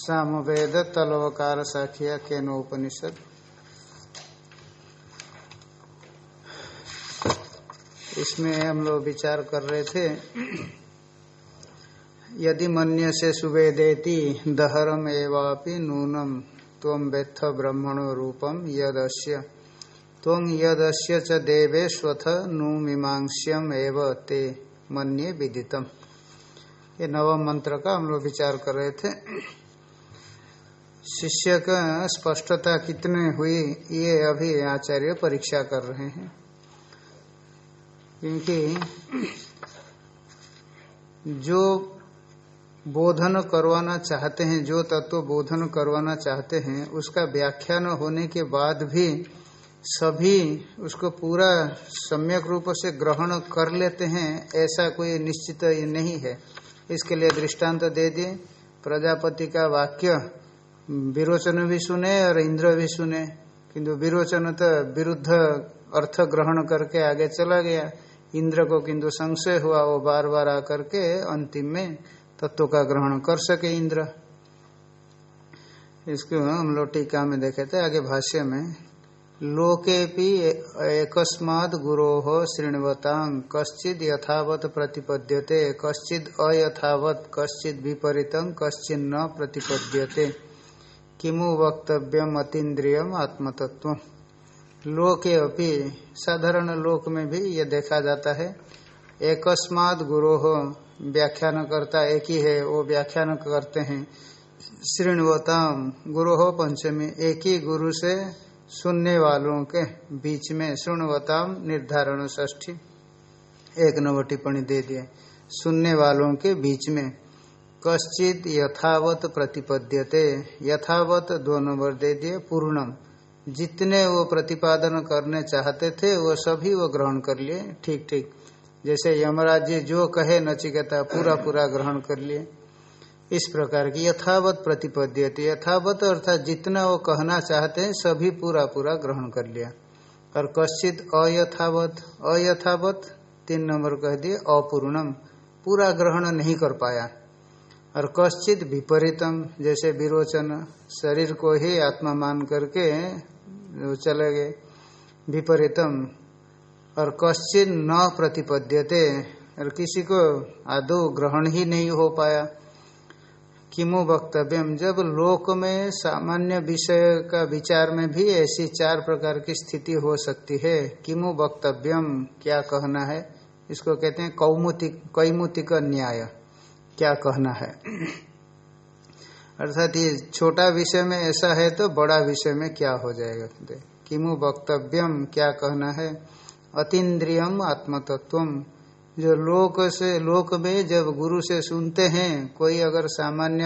सामवेद तलवकार साखिया के नोपनिषद इसमें हम लोग विचार कर रहे थे, यदि मन्य से सुवेदेति दहरम एवापि नूनम तम वेत्थ ब्रह्मणो रूपम यदस्य। तम यदस्य च देवेश्वथ मीमांस्यम एव ते मन्ये विदितम। ये नवम मंत्र का हम लोग विचार कर रहे थे। शिष्य का स्पष्टता कितने हुई, ये अभी आचार्य परीक्षा कर रहे हैं। क्योंकि जो बोधन करवाना चाहते हैं, जो तत्व बोधन करवाना चाहते हैं, उसका व्याख्यान होने के बाद भी सभी उसको पूरा सम्यक रूप से ग्रहण कर लेते हैं, ऐसा कोई निश्चित नहीं है। इसके लिए दृष्टांत तो दे दिए। प्रजापति का वाक्य, विरोचन भी सुने और इंद्र भी सुने, किंतु विरोचन तो विरुद्ध अर्थ ग्रहण करके आगे चला गया। इंद्र को किंतु संशय हुआ, वो बार बार आकर के अंतिम में तत्व का ग्रहण कर सके इंद्र। इसको हम लोग टीका में देखे थे, आगे भाष्य में। लोके एकस्माद गुरो श्रृणवतां कश्चिद यथावत प्रतिपद्यते, कश्चिद अयथावत, कश्चिद विपरीत, कश्चिद न प्रतिपद्यते। किमु वक्तव्यम अतीन्द्रियम आत्मतत्व लोके अपि, साधारण लोक में भी ये देखा जाता है, एकस्माद गुरो व्याख्यान करता एक ही है, वो व्याख्यान करते हैं श्रृणवताम गुरो पंचमी, एक ही गुरु से सुनने वालों के बीच में सुनवताम निर्धारण ष्ठी एक नंबर टिप्पणी दे दिए। सुनने वालों के बीच में, कश्चित यथावत प्रतिपद्यते। यथावत दो नंबर दे दिए, पूर्णम। जितने वो प्रतिपादन करने चाहते थे, वो सभी वो ग्रहण कर लिए। ठीक ठीक। जैसे यमराज जी जो कहे, नचिकेता पूरा पूरा ग्रहण कर लिए। इस प्रकार की यथावत प्रतिपद्यते। यथावत अर्थात जितना वो कहना चाहते हैं, सभी पूरा पूरा ग्रहण कर लिया। और कश्चित अयथावत अयथावत तीन नंबर कह दिए, अपूर्णम, पूरा ग्रहण नहीं कर पाया। और कश्चित विपरीतम, जैसे विरोचन, शरीर को ही आत्मा मान करके चले गए। विपरीतम, और कश्चित न प्रतिपद्यते, और किसी को आदो ग्रहण ही नहीं हो पाया। किमो वक्तव्यम? जब लोक में सामान्य विषय का विचार में भी ऐसी चार प्रकार की स्थिति हो सकती है, किमो वक्तव्यम? क्या कहना है? इसको कहते हैं कौमुतिक, कैमुतिक न्याय। क्या कहना है? अर्थात ये छोटा विषय में ऐसा है तो बड़ा विषय में क्या हो जाएगा? किमु वक्तव्यम? क्या कहना है? अतीन्द्रियम आत्मतत्वम। जो लोक से, लोक में जब गुरु से सुनते हैं, कोई अगर सामान्य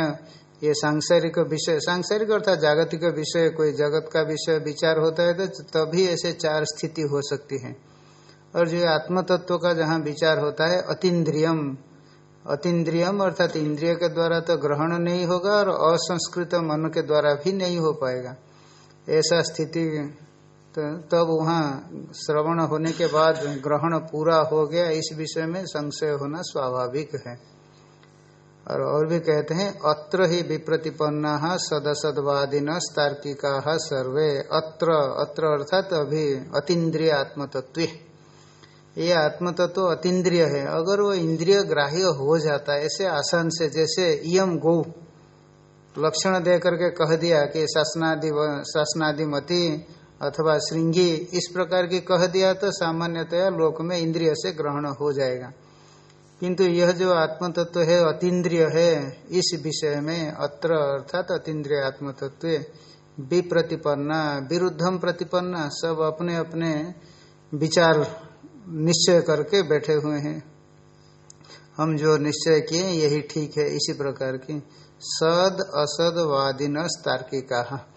ये सांसारिक विषय, सांसारिक अर्थात जागतिक विषय, कोई जगत का विषय विचार होता है तो तभी ऐसे चार स्थिति हो सकती है। और जो आत्म तत्व का जहाँ विचार होता है, अतीन्द्रियम अतीन्द्रियम अर्थात इंद्रिय के द्वारा तो ग्रहण नहीं होगा और असंस्कृत मन के द्वारा भी नहीं हो पाएगा। ऐसा स्थिति तो तब वहाँ श्रवण होने के बाद ग्रहण पूरा हो गया। इस विषय में संशय होना स्वाभाविक है। और और भी कहते हैं, अत्र ही विप्रतिपन्ना सदसदवादिन तार्किका सर्वे। अत्र अत्र अर्थात अभी अतीन्द्रिय आत्मतत्व ये आत्मतत्व तो अतीन्द्रिय है। अगर वो इंद्रिय ग्राह्य हो जाता है ऐसे आसान से, जैसे इम गौ, लक्षण दे करके कह दिया कि शासनादि शासनादि मती अथवा श्रृंगी इस प्रकार की कह दिया तो सामान्यतया लोक में इंद्रिय से ग्रहण हो जाएगा। किंतु यह जो आत्म तत्व है, अतीन्द्रिय है, इस विषय में अत्र अर्थात अतीन्द्रिय आत्म तत्व विप्रतिपन्ना, विरुद्धम प्रतिपन्ना, सब अपने अपने विचार निश्चय करके बैठे हुए हैं। हम जो निश्चय किए, यही ठीक है, इसी प्रकार की। सद असद वादिन तार्किका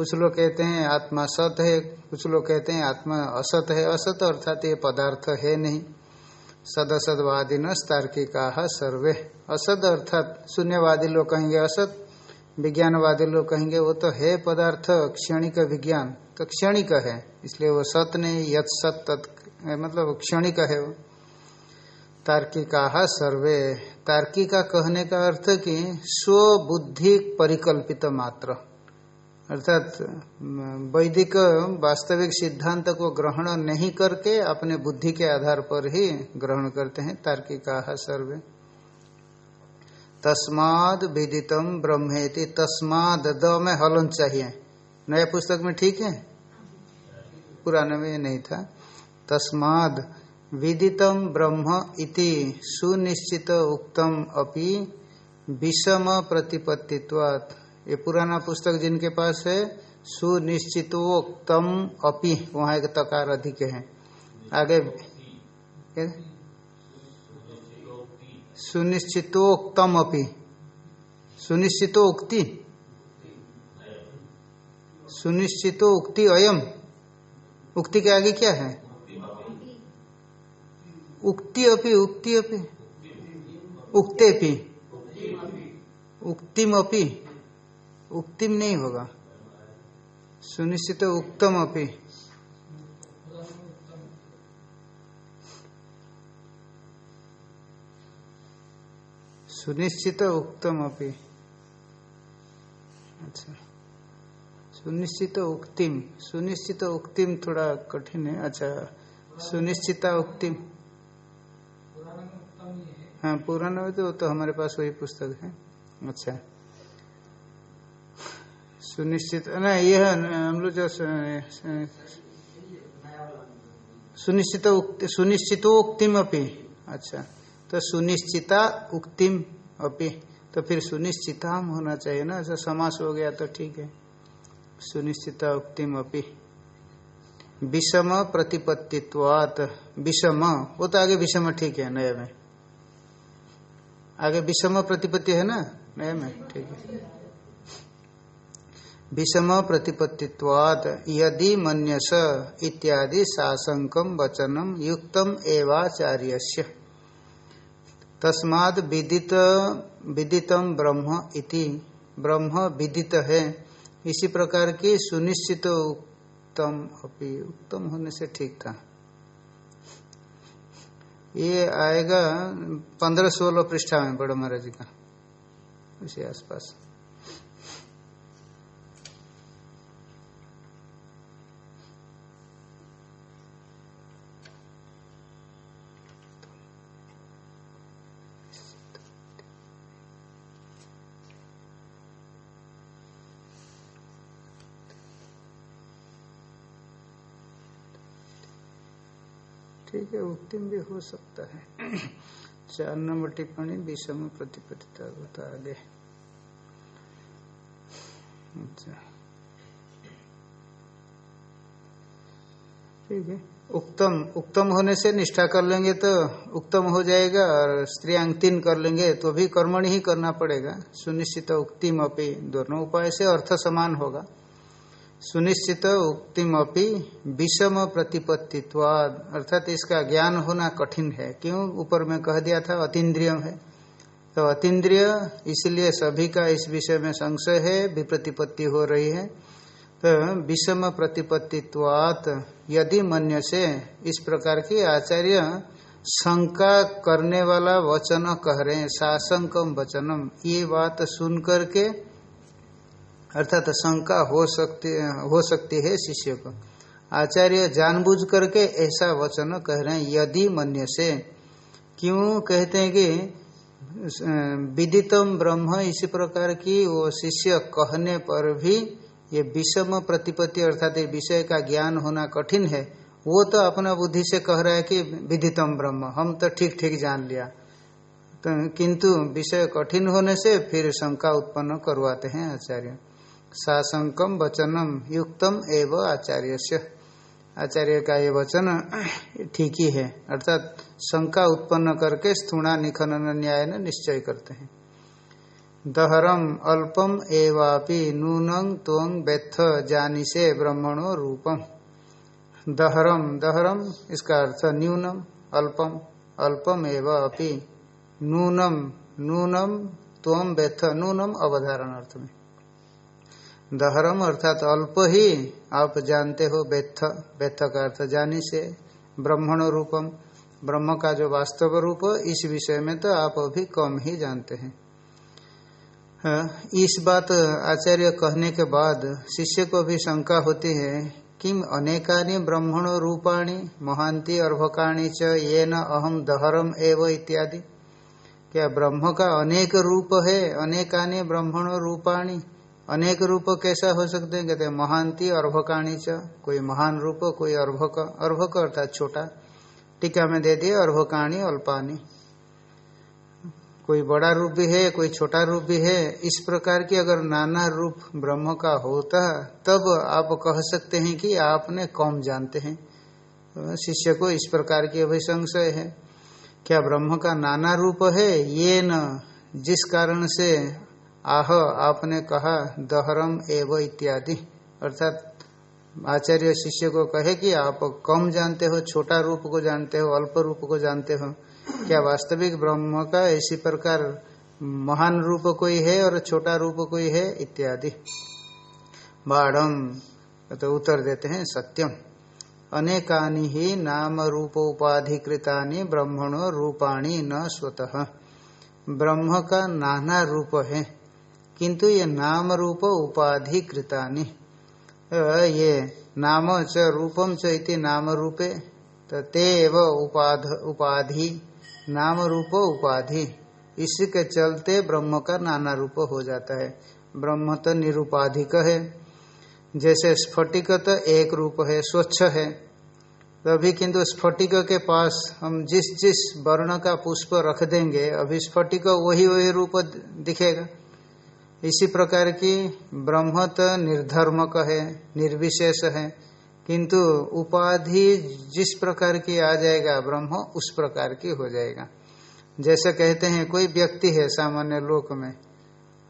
कुछ लोग कहते हैं आत्मा सत है, कुछ लोग कहते हैं आत्मा असत है। असत अर्थात ये पदार्थ है नहीं। सद असदवादी न तार्किका सर्वे। असद अर्थात शून्यवादी लोग कहेंगे असत, विज्ञानवादी लोग कहेंगे वो तो है पदार्थ, क्षणिक विज्ञान। तो क्षणिक है, इसलिए वो सत नहीं, यत सत तत् मतलब क्षणिक है वो। तार्किका सर्वे। तार्किका कहने का अर्थ कि स्वबुद्धि परिकल्पित मात्र। अर्थात वैदिक वास्तविक सिद्धांत को ग्रहण नहीं करके अपने बुद्धि के आधार पर ही ग्रहण करते हैं, तार्किका सर्वे। तस्माद विदितम ब्रह्मेति, तस्माद द में हलन चाहिए। नया पुस्तक में ठीक है? पुराने में नहीं था। तस्माद विदितम ब्रह्म इति सुनिश्चित उक्तम अपि विषम प्रतिपत्तित्वात्। ये पुराना पुस्तक जिनके पास है, सुनिश्चितोक्तम अपि, वहाँ एक तकार अधिक है। आगे सुनिश्चितोक्तम अपि। सुनिश्चितो उक्ति सुनिश्चितो उक्ति अयम। उक्ति के आगे क्या है? उक्ति अपि उक्ति अपि। उक्ते भी उक्तिम अपि उक्तिम नहीं होगा। सुनिश्चित उक्तम अपनी सुनिश्चित उक्तम अपनी अच्छा। सुनिश्चित उक्तिम। सुनिश्चित उक्तिम थोड़ा कठिन है। अच्छा। सुनिश्चिता उक्तिम। हाँ पुराना तो, तो हमारे पास वही पुस्तक है। अच्छा। सुनिश्चित ना यह, हम लोग जो सुनिश्चित सुनिश्चितोक्तिम अपी अच्छा तो सुनिश्चिता उक्तिम अपी। तो फिर सुनिश्चिताम होना चाहिए ना, ऐसा समास हो गया तो ठीक है। सुनिश्चिता उक्तिम अपी विषम प्रतिपत्तित्वात। विषम, वो तो आगे विषम ठीक है नए में। आगे विषम प्रतिपत्ति है ना नए में, ठीक है। विषम प्रतिपत्तिवाद यदि मन्यस इत्यादि सासंकम वचनम युक्तम एवाचार्य तस्माद विदित विदितम ब्रह्म इति। ब्रह्म विदित है। इसी प्रकार की सुनिश्चित उत्तम अपि उत्तम होने से ठीक था। ये आएगा पंद्रह सोलह पृष्ठा में, बड़ो महाराज का। उसी आसपास। ठीक है उत्तिम भी हो सकता है। चार नंबर टिप्पणी, विषम प्रतिपदिता बता आगे। अच्छा। ठीक है। उत्तम उत्तम होने से निष्ठा कर लेंगे तो उत्तम हो जाएगा और स्त्री स्त्रियांग कर लेंगे तो भी कर्मण ही करना पड़ेगा। सुनिश्चित उक्तिम अपनी दोनों उपाय से अर्थ समान होगा। सुनिश्चित उक्तिमपि विषम प्रतिपत्तित्वाद। अर्थात इसका ज्ञान होना कठिन है। क्यों? ऊपर में कह दिया था अतीन्द्रिय है। तो अतीन्द्रिय, इसलिए सभी का इस विषय में संशय है, विप्रतिपत्ति हो रही है। तो विषम प्रतिपत्तित्वात, यदि मन्य से इस प्रकार की आचार्य शंका करने वाला वचन कह रहे हैं सासंकम वचनम, ये बात सुन करके अर्थात शंका हो सकती हो सकती है शिष्य को। आचार्य जानबूझ करके ऐसा वचन कह रहे हैं, यदि मन्य से। क्यों कहते हैं कि विदितम ब्रह्म इसी प्रकार की वो शिष्य कहने पर भी ये विषम प्रतिपत्ति अर्थात ये विषय का ज्ञान होना कठिन है। वो तो अपना बुद्धि से कह रहा है कि विदितम ब्रह्म, हम तो ठीक ठीक जान लिया। तो किंतु विषय कठिन होने से फिर शंका उत्पन्न करवाते हैं आचार्य। सासंकम वचनम युक्तम एवं आचार्य से आचार्य का ये वचन ठीक ही है, अर्थात शंका उत्पन्न करके स्थूणा निखनन न्याय निश्चय करते हैं। दहरम अल्पम एवापि नूनं त्वं व्यथ जानी से ब्रह्मणो रूपम। दहरम दहरम इसका अर्थ न्यूनम, अल्पम अल्पम एवं अपि नूनम नूनम त्वम व्यथ नूनम अवधारण अर्थ में। दहरम अर्थात अल्प ही आप जानते हो व्यथ व्यथ का अर्थ जानी से, ब्रह्मण रूपम, ब्रह्म का जो वास्तव रूप, इस विषय में तो आप अभी कम ही जानते हैं। इस बात आचार्य कहने के बाद शिष्य को भी शंका होती है, किम अनेकानि ब्रह्मण रूपाणी महांति अर्भकाणी च ये न अहम दहरम एव इत्यादि। क्या ब्रह्म का अनेक रूप है, अनेकानि ब्रह्मण रूपाणी? अनेक रूप कैसा हो सकते हैं? कहते हैं, महांति, अर्भकाणी च। कोई महान रूप, कोई अर्भक। अर्भक अर्थात छोटा। टीका में दे दिए अर्भकाणी अल्पानी कोई बड़ा रूप भी है, कोई छोटा रूप भी है, इस प्रकार की अगर नाना रूप ब्रह्म का होता, तब आप कह सकते हैं कि आपने कम जानते हैं। शिष्य को इस प्रकार की अभिशंशय है। क्या ब्रह्म का नाना रूप है? ये न। जिस कारण से आह, आपने कहा, दहरम एव इत्यादि। अर्थात, आचार्य शिष्य को कहे कि आप कम जानते हो, छोटा रूप को जानते हो, अल्प रूप को जानते हो। क्या वास्तविक ब्रह्म का इसी प्रकार महान रूप कोई है और छोटा रूप कोई है, इत्यादि। बाढ़ तो उत्तर देते हैं, सत्यम। अनेकानि ही नाम रूप रूपोपाधिकृता ब्रह्मणो रूपाणी न स्वतः। ब्रह्म का नाना रूप है। किंतु ये नाम रूप उपाधि कृतानि ये नाम च रूपम च इति नाम रूपे तो ते उपाध, उपाधि, नाम रूप उपाधि। इसके चलते ब्रह्म का नाना रूप हो जाता है। ब्रह्म तो निरूपाधिक है। जैसे स्फटिक तो एक रूप है, स्वच्छ है। तभी किंतु स्फटिक के पास हम जिस जिस वर्ण का पुष्प रख देंगे, अभी स्फटिक वही वही रूप दिखेगा। इसी प्रकार की ब्रह्म तो निर्धर्मक है, निर्विशेष है। किंतु उपाधि जिस प्रकार की आ जाएगा, ब्रह्म उस प्रकार की हो जाएगा। जैसे कहते हैं, कोई व्यक्ति है सामान्य लोक में,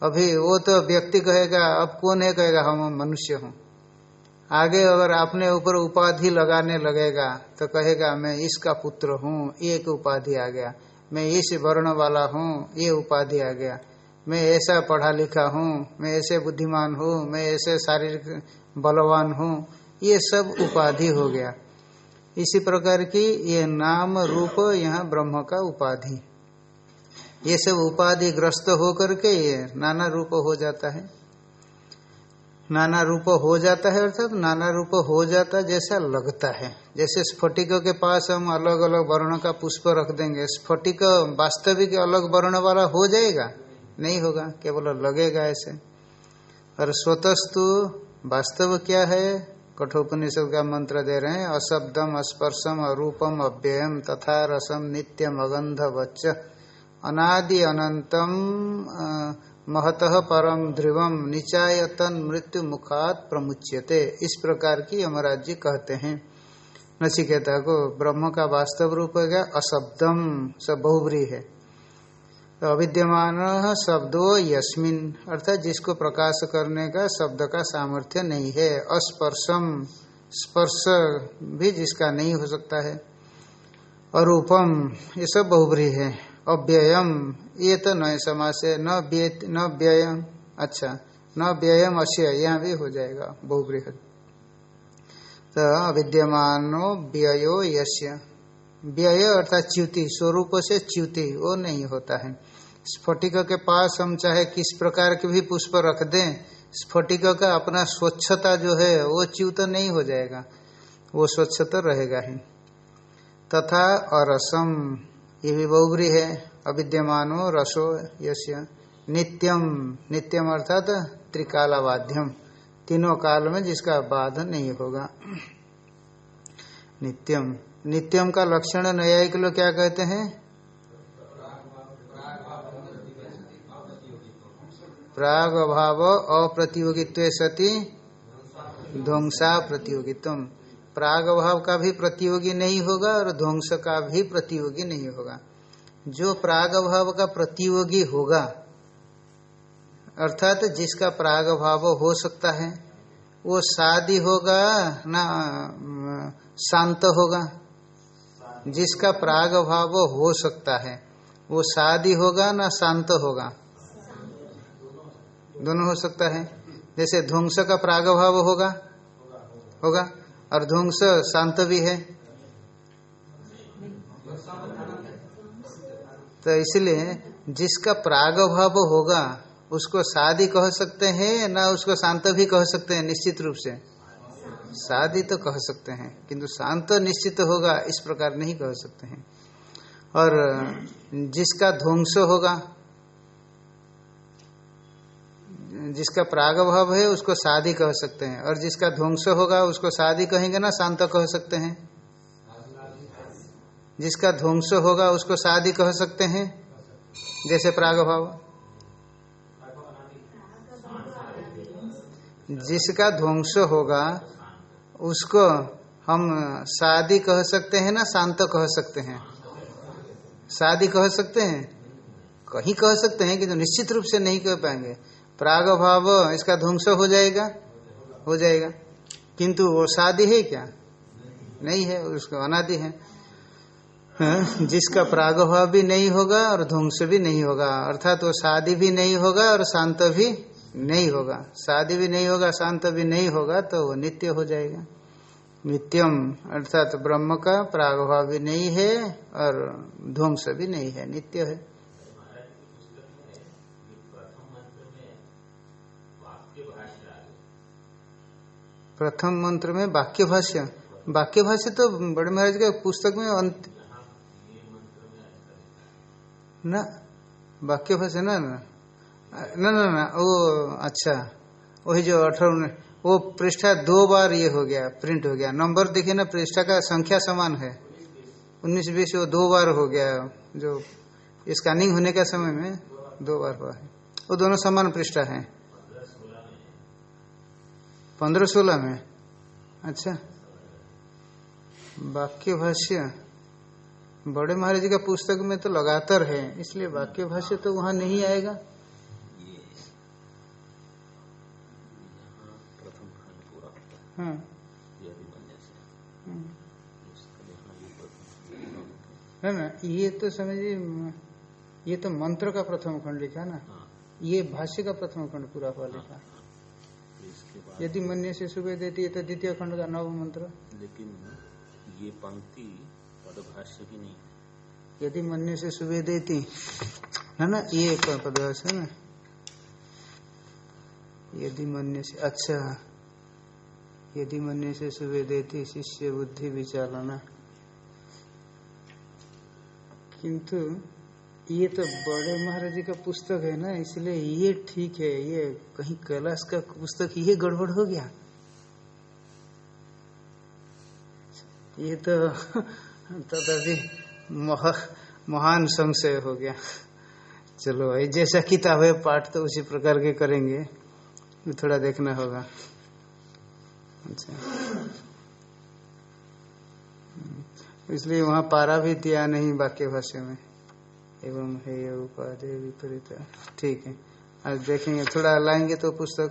अभी वो तो व्यक्ति कहेगा, अब कौन है कहेगा, हम मनुष्य हूँ। आगे अगर आपने ऊपर उपाधि लगाने लगेगा तो कहेगा, मैं इसका पुत्र हूँ, एक उपाधि आ गया। मैं इस वर्ण वाला हूँ, ये उपाधि आ गया। मैं ऐसा पढ़ा लिखा हूँ, मैं ऐसे बुद्धिमान हूँ, मैं ऐसे शारीरिक बलवान हूँ, ये सब उपाधि हो गया। इसी प्रकार की ये नाम रूप यहाँ ब्रह्म का उपाधि। ये सब उपाधि ग्रस्त होकर के ये नाना रूप हो जाता है। नाना रूप हो जाता है अर्थात तो नाना रूप हो जाता जैसा लगता है। जैसे स्फटिक के पास हम अलग अलग वर्ण का पुष्प रख देंगे, स्फटिक वास्तविक अलग वर्ण वाला हो जाएगा। नहीं होगा, केवल लगेगा ऐसे। और स्वतस्तु वास्तव क्या है? कठोपनिषद का मंत्र दे रहे हैं अशब्दम अस्पर्शम, अरूपम, अव्ययम, तथा रसम, नित्यम अगंध वच्च अनादि अनंतम महत परम ध्रुवम, निचायतन मृत्यु मुखात प्रमुच्यते। इस प्रकार की यमराज जी कहते हैं। नचिकेता को ब्रह्म का वास्तव रूप है क्या अशब्दम सब बहुबरी है। तो अविद्यमान शब्दो यस्मिन, अर्थात जिसको प्रकाश करने का शब्द का सामर्थ्य नहीं है, अस्पर्शम, स्पर्श भी जिसका नहीं हो सकता है। अरूपम, ये सब बहुब्री है। अव्ययम, ये तो नए समाज से न व्यय, न व्ययम अच्छा न व्ययम अश्य, यहाँ भी हो जाएगा बहुबृहद तो अविद्यमानो व्ययो यश्य व्यय अर्थात च्युति, स्वरूप से च्युति, वो नहीं होता है। स्फटिक के पास हम चाहे किस प्रकार के भी पुष्प रख दें, स्फटिक का अपना स्वच्छता जो है, वो च्यूत नहीं हो जाएगा। वो स्वच्छता रहेगा ही। तथा अरसम, ये भी बहुग्री है, अविद्यमानो रसो यश्य नित्यम। नित्यम अर्थात त्रिकालावाध्यम। तीनों काल में जिसका बाध नहीं होगा। नित्यम। नित्यम का लक्षण न्यायिक लोग क्या कहते हैं? प्राग अभाव अप्रतियोगित्व सती ध्वंसा प्रतियोगित्व प्राग अभाव का भी प्रतियोगी नहीं होगा और ध्वंस का भी प्रतियोगी नहीं होगा। जो प्राग अभाव का प्रतियोगी होगा, अर्थात जिसका प्राग भाव हो सकता है, वो शादी होगा ना शांत होगा। जिसका प्राग भाव हो सकता है, वो शादी होगा ना शांत होगा। दोनों हो सकता है। जैसे ध्वंस का प्राग भाव होगा होगा, और ध्वंस शांत भी है। तो इसलिए जिसका प्राग भाव होगा, उसको शादी कह सकते हैं ना उसको शांत भी कह सकते हैं, निश्चित रूप से। शादी तो कह सकते हैं, किंतु शांत निश्चित होगा, इस प्रकार नहीं कह सकते हैं। और जिसका ध्वंस होगा जिसका प्राग भाव है, उसको शादी कह सकते हैं। और जिसका ध्वंस होगा, उसको शादी कहेंगे ना, शांत कह सकते हैं। जिसका ध्वंस होगा, उसको शादी कह सकते हैं। जैसे प्रागभाव। जिसका ध्वंस होगा, उसको हम शादी कह सकते हैं ना, शांत कह सकते हैं। शादी कह सकते हैं? कहीं कह सकते हैं कि तो निश्चित रूप से नहीं कह पाएँगे। प्राग भाव इसका ध्वंस हो जाएगा हो जाएगा। किंतु वो शादी है क्या? नहीं है उसका अनादि है। हाँ, जिसका प्रागभाव भी नहीं होगा और ध्वंस भी नहीं होगा अर्थात वो शादी भी नहीं होगा और शांत भी नहीं होगा। शादी भी नहीं होगा शांत भी नहीं होगा तो वो नित्य हो जाएगा। नित्यम अर्थात ब्रह्म का प्रागभाव भी नहीं है और ध्वंस भी नहीं है नित्य है। प्रथम मंत्र में वाक्य भाष्य वाक्य भाष्य तो बड़े महाराज के पुस्तक में अंत न वाक्य भाषा ना ना। ना ना ना वो अच्छा। वही जो अठारह वो पृष्ठा दो बार ये हो गया, प्रिंट हो गया। नंबर देखिए ना, पृष्ठा का संख्या समान है। उन्नीस, बीस, वो दो बार हो गया, जो स्कैनिंग होने का समय में दो बार हुआ है। वो दोनों समान पृष्ठा है। पंद्रह सोलह में अच्छा वाक्य भाष्य बड़े महाराज का पुस्तक में तो लगातार है इसलिए वाक्य भाष्य तो वहाँ नहीं आएगा हाँ। है ना ये तो समझिए ये तो मंत्र का प्रथम खंड लिखा ना हाँ। ये भाष्य का प्रथम खंड पूरा हुआ लिखा हाँ। यदि मन्य से सुबह देती है तो द्वितीय खंड का नव मंत्र। लेकिन ये पंक्ति पदभाष्य की नहीं यदि मन से सुबह देती है ना ये पदभाष्य है ना? यदि मन से अच्छा यदि मन से सुबह देती शिष्य बुद्धि विचालना किंतु ये तो बड़े महाराज जी का पुस्तक है ना इसलिए ये ठीक है ये कहीं कैलाश का पुस्तक ये गड़बड़ हो गया। ये तो तभी महा, महान संशय हो गया। चलो भाई जैसा किताब है पाठ तो उसी प्रकार के करेंगे। थोड़ा देखना होगा। अच्छा। इसलिए वहाँ पारा भी दिया नहीं वाक्य भाषा में। एवं है उपाधि विपरीत ठीक है। आज देखेंगे, थोड़ा लाएँगे तो पुस्तक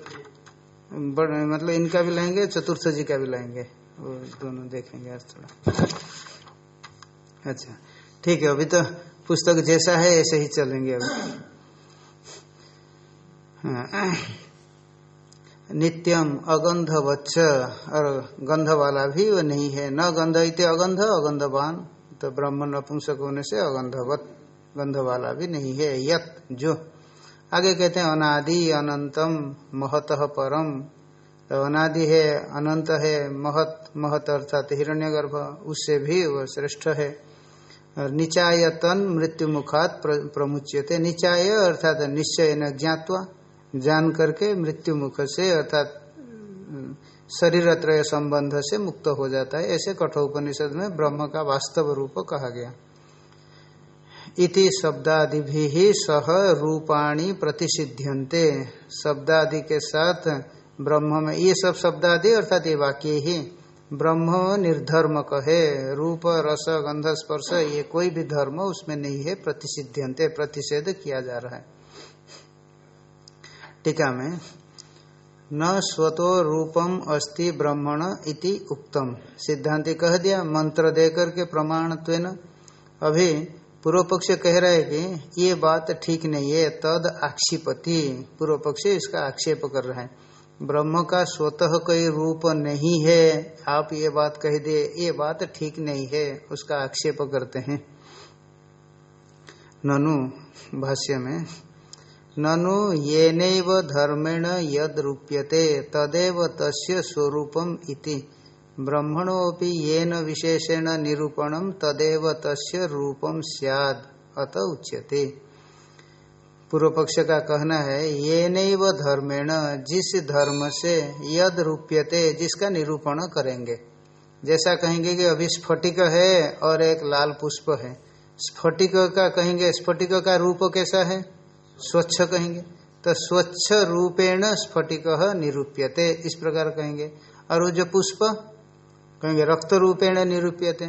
मतलब इनका भी लाएँगे, चतुर्थ जी का भी लाएँगे। वो दोनों देखेंगे आज थोड़ा। अच्छा ठीक है, अभी तो पुस्तक जैसा है, ऐसे ही चलेंगे अभी हाँ। नित्यम अगंध वच्च और गंध वाला भी वो नहीं है। न गंध इत अगंध, अगंधवान। तो ब्राह्मण नपुंसक होने से अगंधवत। गंध वाला भी नहीं है, यत, जो। आगे कहते हैं, अनादि अनंतम, महत परम। तो अनादि है, अनंत है, महत महत अर्थात हिरण्यगर्भ, उससे भी वो श्रेष्ठ है। और निचायतन मृत्यु मुखात प्रमुच्यते। निचाय अर्थात निश्चय न ज्ञातवा, जान करके मृत्यु मुख से अर्थात शरीर त्रय संबंध से मुक्त हो जाता है। ऐसे कठोपनिषद में ब्रह्म का वास्तव रूप कहा गया। इति शब्दादि भी सह रूपाणी प्रतिषिध्यंते शब्दादि के साथ ब्रह्म में ये सब शब्दादि अर्थात ये वाक्य ही ब्रह्म निर्धर्म कहे। रूप, रस, गंध, स्पर्श, ये कोई भी धर्म उसमें नहीं है प्रतिषिध्यंते प्रतिषेध किया जा रहा है। टीका में, न स्वतो रूपम अस्ति ब्रह्मण इति उक्तम। सिद्धांति कह दिया, मंत्र देकर के प्रमाण अभी पूर्व पक्ष कह रहा है कि ये बात ठीक नहीं है, तद आक्षिपति। पूर्व पक्ष इसका आक्षेप कर रहा है। ब्रह्म का स्वतः कोई रूप नहीं है। आप ये बात कह दिए ये बात ठीक नहीं है, उसका आक्षेप करते हैं। ननु, भाष्य में, ननु ये धर्मेण यद रूप्यते तदेव तस्य स्वरूपम इति। ब्रह्मणोपि येन विशेषेण निरूपणम तदेव तस्य सियाद, अत उच्यते। पूर्व पक्ष का कहना है ये नहीं व धर्मेण, जिस धर्म से यद रूप्यते, जिसका निरूपण करेंगे। जैसा कहेंगे कि अभी स्फटिक है और एक लाल पुष्प है। स्फटिक का कहेंगे, स्फटिक का रूप कैसा है? स्वच्छ कहेंगे। तो स्वच्छ रूपेण स्फटिक निरूप्यते, इस प्रकार कहेंगे। और वो जो पुष्प कहेंगे, रक्त रूपेण निरूप्यते।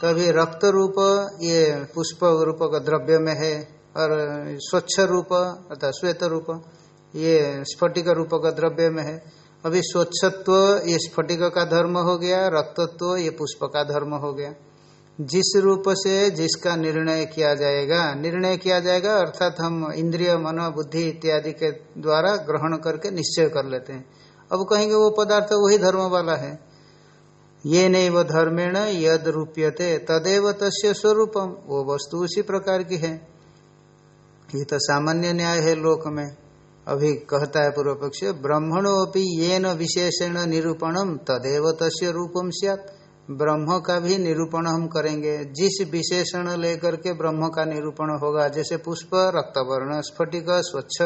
तो अभी रक्त रूप ये पुष्प रूप का द्रव्य में है और स्वच्छ रूप अर्थात श्वेत रूप ये स्फटिक रूप का द्रव्य में है। अभी स्वच्छत्व ये स्फटिक का धर्म हो गया, रक्तत्व ये पुष्प का धर्म हो गया। जिस रूप से जिसका निर्णय किया जाएगा, निर्णय किया जाएगा, अर्थात हम इंद्रिय, मन, बुद्धि इत्यादि के द्वारा ग्रहण करके निश्चय कर लेते हैं। अब कहेंगे वो पदार्थ वही धर्म वाला है। ये नहीं वो धर्मेण यद रूप्यते तदेव तस्य स्वरूपम। वो वस्तु उसी प्रकार की है। ये तो सामान्य न्याय है लोक में। अभी कहता है पूर्व पक्ष ब्रह्मणों ये न विशेषण निरूपणम, तदेव तस्य रूपम सियात। ब्रह्म का भी निरूपण हम करेंगे। जिस विशेषण लेकर के ब्रह्म का निरूपण होगा, जैसे पुष्प, रक्तवर्ण, स्फटिक, स्वच्छ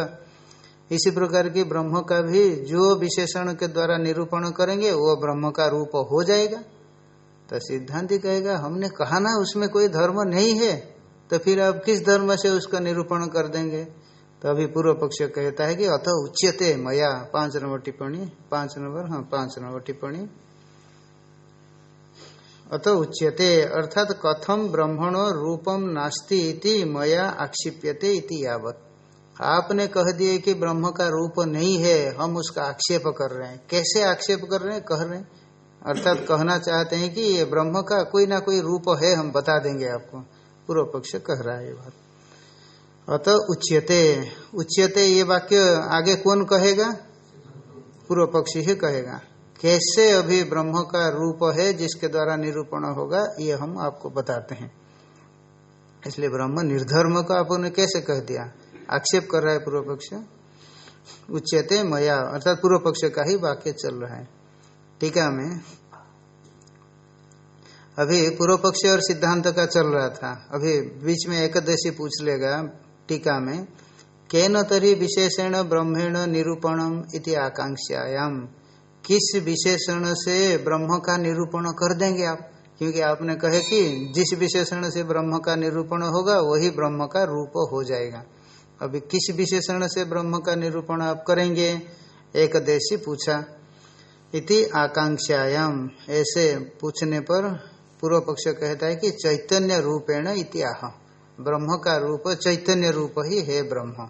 इसी प्रकार की ब्रह्म का भी जो विशेषण के द्वारा निरूपण करेंगे, वो ब्रह्म का रूप हो जाएगा। तो सिद्धांति कहेगा, हमने कहा ना, उसमें कोई धर्म नहीं है तो फिर आप किस धर्म से उसका निरूपण कर देंगे? तो अभी पूर्व पक्ष कहता है कि अथ उच्यते मया, पाँच नंबर टिप्पणी, पाँच नंबर हाँ पाँच नंबर टिप्पणी। अत उच्यते, अर्थात कथम ब्रह्मण रूपम नास्ती मया आक्षिप्यते यावत। आपने कह दिए कि ब्रह्म का रूप नहीं है, हम उसका आक्षेप कर रहे हैं। कैसे आक्षेप कर रहे हैं? कह रहे हैं। अर्थात कहना चाहते हैं कि ये ब्रह्म का कोई ना कोई रूप है, हम बता देंगे आपको। पूर्व पक्ष कह रहा है ये बात। अतः उच्यते। उच्यते ये वाक्य आगे कौन कहेगा? पूर्व पक्षी ही कहेगा। कैसे अभी ब्रह्म का रूप है, जिसके द्वारा निरूपण होगा, ये हम आपको बताते हैं। इसलिए ब्रह्म निर्धर्म को आपने कैसे कह दिया? आक्षेप कर रहा है पूर्व पक्ष। उच्चते मया, अर्थात पूर्व पक्ष का ही वाक्य चल रहा है। टीका में अभी पूर्व पक्ष और सिद्धांत का चल रहा था। अभी बीच में एकदशी पूछ लेगा टीका में, केन तरी विशेषण ब्रह्मेण निरूपणम इति आकांक्षायाम। किस विशेषण से ब्रह्म का निरूपण कर देंगे आप? क्योंकि आपने कहे कि जिस विशेषण से ब्रह्म का निरूपण होगा, वही ब्रह्म का रूप हो जाएगा। अभी किस विशेषण से ब्रह्म का निरूपण आप करेंगे? एक देशी पूछा। इति आकांक्षायाम। ऐसे पूछने पर पूर्व पक्ष कहता है कि चैतन्य रूपेण इतिहा ब्रह्म का रूप चैतन्य रूप ही है ब्रह्म।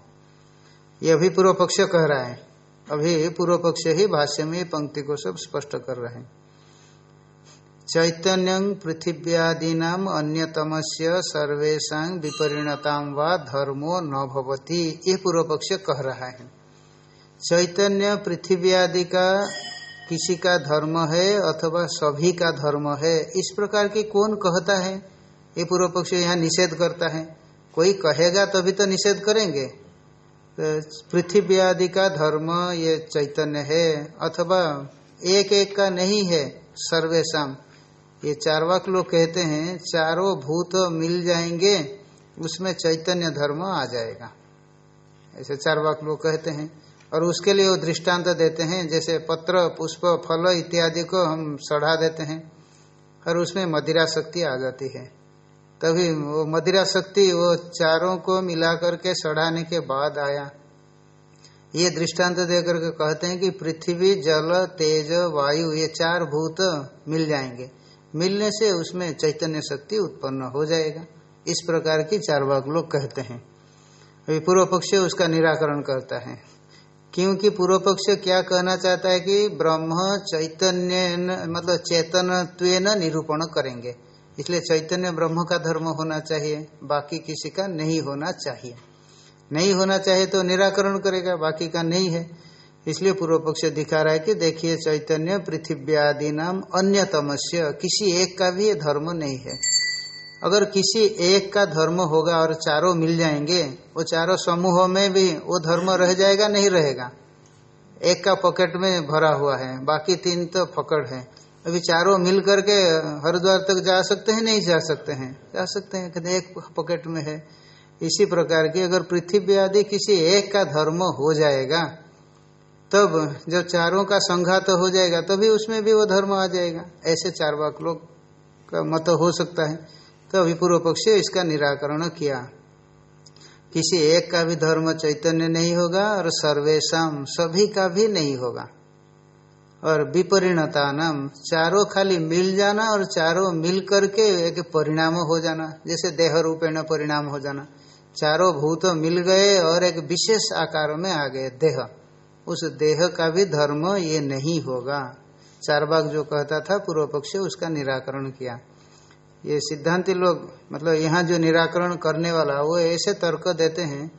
यह भी पूर्व पक्ष कह रहा है। अभी पूर्व पक्ष ही भाष्य में पंक्ति को सब स्पष्ट कर रहे हैं। चैतन्य पृथिव्यादीना अन्यतम से सर्वेशा विपरिणता व धर्मो न भवती। ये पूर्व पक्ष कह रहा है। चैतन्य पृथिव्यादि का किसी का धर्म है अथवा सभी का धर्म है, इस प्रकार की कौन कहता है? ये पूर्व पक्ष यहाँ निषेध करता है। कोई कहेगा तभी तो निषेध करेंगे। तो पृथ्वी आदि का धर्म ये चैतन्य है अथवा एक एक का नहीं है सर्वेशम ये चारवाक लोग कहते हैं, चारों भूत मिल जाएँगे, उसमें चैतन्य धर्म आ जाएगा। ऐसे चारवाक लोग कहते हैं। और उसके लिए वो दृष्टांत देते हैं, जैसे पत्र, पुष्प, फल इत्यादि को हम सढ़ा देते हैं, और उसमें मदिरा शक्ति आ जाती है। तभी वो मदिरा शक्ति वो चारों को मिला करके सड़ाने के बाद आया। ये दृष्टांत देकर के कहते हैं कि पृथ्वी, जल, तेज, वायु, ये चार भूत मिल जाएँगे। मिलने से उसमें चैतन्य शक्ति उत्पन्न हो जाएगा। इस प्रकार की चार भाग लोग कहते हैं। अभी पूर्व पक्ष उसका निराकरण करता है। क्योंकि पूर्व पक्ष क्या कहना चाहता है कि ब्रह्म चैतन्य मतलब चेतनत्व निरूपण करेंगे। इसलिए चैतन्य ब्रह्म का धर्म होना चाहिए, बाकी किसी का नहीं होना चाहिए। नहीं होना चाहिए तो निराकरण करेगा, बाकी का नहीं है। इसलिए पूर्व पक्ष दिखा रहा है कि देखिए चैतन्य पृथ्वी आदि नाम अन्यतमस्य, किसी एक का भी ये धर्म नहीं है। अगर किसी एक का धर्म होगा और चारों मिल जाएँगे, वो चारों समूहों में भी वो धर्म रह जाएगा, नहीं रहेगा। एक का पॉकेट में भरा हुआ है, बाकी तीन तो फकड़ है। अभी चारों मिल करके हरिद्वार तक जा सकते हैं, नहीं जा सकते हैं? जा सकते हैं, कहते एक पॉकेट में है। इसी प्रकार की अगर पृथ्वी आदि किसी एक का धर्म हो जाएगा तब जब चारों का संघात तो हो जाएगा, तभी उसमें भी वो धर्म आ जाएगा। ऐसे चार वाक लोग का मत हो सकता है। तो अभी पूर्व पक्ष इसका निराकरण किया। किसी एक का भी धर्म चैतन्य नहीं होगा और सर्वेशम सभी का भी नहीं होगा। और विपरिणता नाम चारों खाली मिल जाना और चारों मिल करके एक परिणाम हो जाना, जैसे देह रूपेण परिणाम हो जाना। चारों भूत मिल गए और एक विशेष आकार में आ गए देह। उस देह का भी धर्म ये नहीं होगा। चार बाग जो कहता था पूर्व पक्ष उसका निराकरण किया। ये सिद्धांति लोग मतलब यहाँ जो निराकरण करने वाला, वो ऐसे तर्क देते हैं,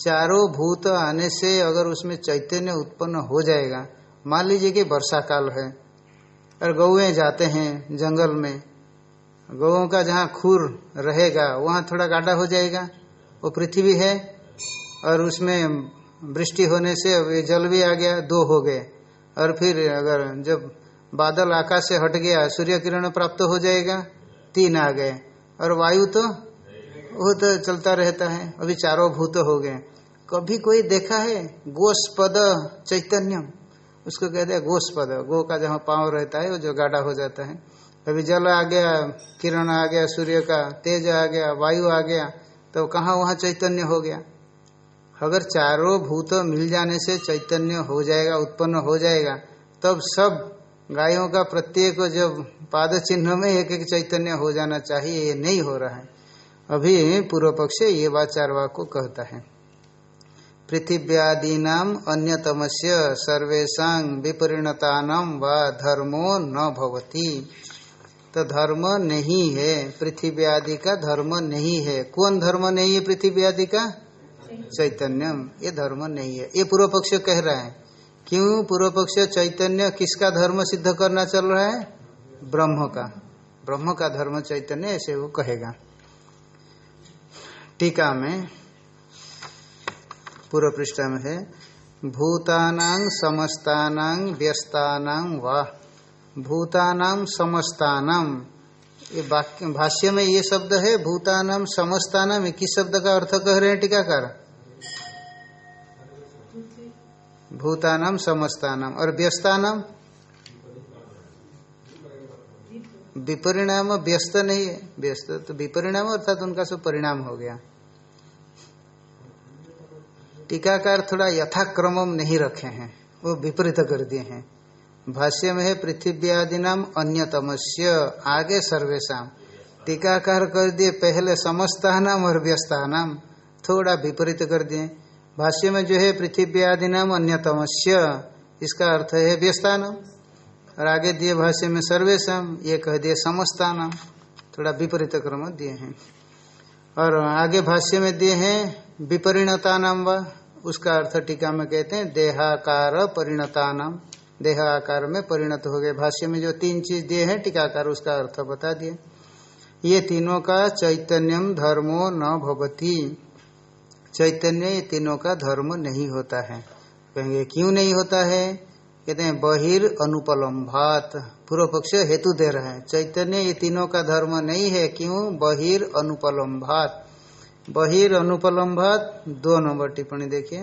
चारों भूत आने से अगर उसमें चैतन्य उत्पन्न हो जाएगा, मान लीजिए कि वर्षा काल है, और गौएँ जाते हैं जंगल में गौों का जहाँ खुर रहेगा, वहाँ थोड़ा गाढ़ा हो जाएगा, वो पृथ्वी है, और उसमें वृष्टि होने से अभी जल भी आ गया, दो हो गए। और फिर अगर जब बादल आकाश से हट गया, सूर्य किरण प्राप्त हो जाएगा, तीन आ गए। और वायु तो वो तो चलता रहता है, अभी चारों भूत हो गए। कभी कोई देखा है? गोस्पद चैतन्यम। उसको कहते हैं गोस्पद। गो का जहाँ पाँव रहता है, वो जो गाढ़ा हो जाता है। कभी जल आ गया, किरण आ गया, सूर्य का तेज आ गया, वायु आ गया तो कहाँ वहाँ चैतन्य हो गया? अगर चारों भूत मिल जाने से चैतन्य हो जाएगा, उत्पन्न हो जाएगा, तब सब गायों का प्रत्येक जब पाद चिन्ह में एक एक चैतन्य हो जाना चाहिए, ये नहीं हो रहा है। अभी पूर्व पक्ष ये बात चारवा को कहता है। पृथिव्यादीनाम अन्यतमस्य सर्वेशा विपरिणता व धर्मो न भवती। तो धर्म नहीं है पृथ्वी आदि का धर्म नहीं है। कौन धर्म नहीं है पृथ्वी आदि का? चैतन्यम, ये धर्म नहीं है। ये पूर्व पक्ष कह रहा है। क्यों पूर्व पक्ष चैतन्य किसका धर्म सिद्ध करना चल रहा है? ब्रह्म का। ब्रह्म का धर्म चैतन्य ऐसे वो कहेगा। टीका में, पूर्व पृष्ठ में है, भूतानां समस्तानां व्यस्तानां वा भूतानां समस्तानां ये भाष्य में ये शब्द है, भूतानाम, समस्तानाम किस शब्द का अर्थ कह रहे हैं टीकाकार। भूतानाम, समस्तानाम, और व्यस्तानाम? विपरिणाम, व्यस्त नहीं है। व्यस्त तो विपरिणाम, अर्थात उनका सब परिणाम हो गया। टीकाकार थोड़ा यथाक्रम नहीं रखे हैं, वो विपरीत कर दिए हैं। भाष्य में है पृथ्वी नाम अन्यतमस्य। आगे सर्वेशा टीकाकार कर दिए पहले समस्ता नाम और व्यस्ता नाम थोड़ा विपरीत कर दिए। भाष्य में जो है पृथ्वी आदि नाम अन्यतमस्य। इसका अर्थ है व्यस्तान और आगे दिए भाष्य में सर्वेशम ये कह दिए समस्तान थोड़ा विपरीत क्रम दिए हैं। और आगे भाष्य में दिए हैं विपरिणता नाम व। उसका अर्थ टीका में कहते हैं देहाकार परिणता नाम देह आकार में परिणत हो गए। भाष्य में जो तीन चीज़ दिए हैं, टीकाकार उसका अर्थ बता दिए। ये तीनों का चैतन्यम धर्मो न भवती। चैतन्य ये तीनों का धर्म नहीं होता है। कहेंगे, क्यों नहीं होता है? कहते हैं, बहिर अनुपलम्भात। पूर्व पक्ष हेतु दे रहे हैं। चैतन्य ये तीनों का धर्म नहीं है, क्यों? बहिर अनुपलम्भात। बहिर अनुपलम्भात, दो नंबर टिप्पणी देखिए।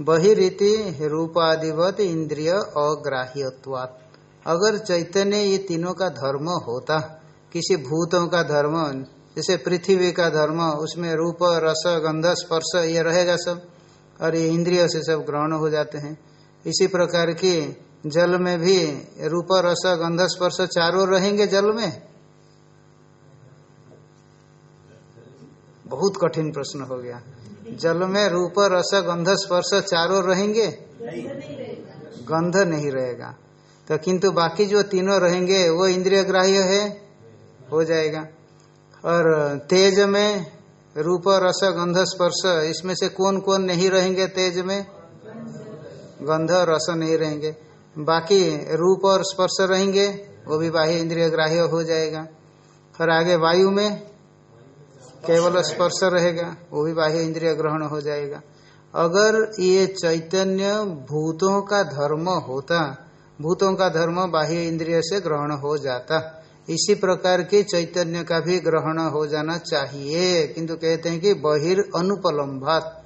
बहिरीति रूपादिवत इंद्रिय अग्राह्यवात अगर चैतन्य ये तीनों का धर्म होता, किसी भूतों का धर्म, जैसे पृथ्वी का धर्म, उसमें रूप, रस, गंध, स्पर्श, ये रहेगा सब। और ये इंद्रिय से सब ग्रहण हो जाते हैं। इसी प्रकार की जल में भी रूप, रस, गंध, स्पर्श चारों रहेंगे जल में? बहुत कठिन प्रश्न हो गया। जल में रूप रस गंध स्पर्श चारों रहेंगे? गंध नहीं रहेगा। तो किंतु बाकी जो तीनों रहेंगे वो इंद्रिय ग्राह्य है? हो जाएगा। और तेज में रूप रस गंध स्पर्श इसमें से कौन कौन नहीं रहेंगे तेज में? गंध और रस नहीं रहेंगे। बाकी रूप और स्पर्श रहेंगे वो भी बाह्य इंद्रिय ग्राह्य हो जाएगा। और आगे वायु में? केवल स्पर्श रहेगा, वो भी बाह्य इंद्रिय ग्रहण हो जाएगा। अगर ये चैतन्य भूतों का धर्म होता, भूतों का धर्म बाह्य इंद्रिय से ग्रहण हो जाता, इसी प्रकार के चैतन्य का भी ग्रहण हो जाना चाहिए। किंतु कहते हैं कि बहिर अनुपलम्भात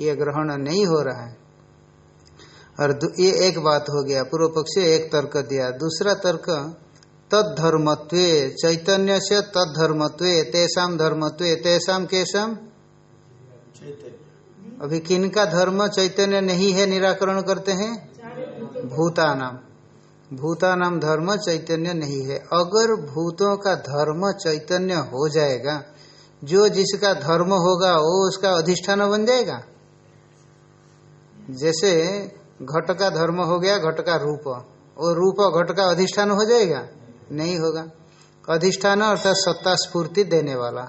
ये ग्रहण नहीं हो रहा है। और ये एक बात हो गया पूर्व पक्ष एक तर्क दिया, दूसरा तर्क तद्धर्मत्व चैतन्य से तद्धर्मत्व तेसाम धर्मत्व तेसाम केशम अभी किन का धर्म चैतन्य नहीं है निराकरण करते हैं? भूतानाम भूतानाम धर्म चैतन्य नहीं है। अगर भूतों का धर्म चैतन्य हो जाएगा जो जिसका धर्म होगा वो उसका अधिष्ठान बन जाएगा? जैसे घट का धर्म हो गया घट का रूप। और रूप घट का अधिष्ठान हो जाएगा? नहीं होगा। अधिष्ठान अर्थात सत्ता स्फूर्ति देने वाला।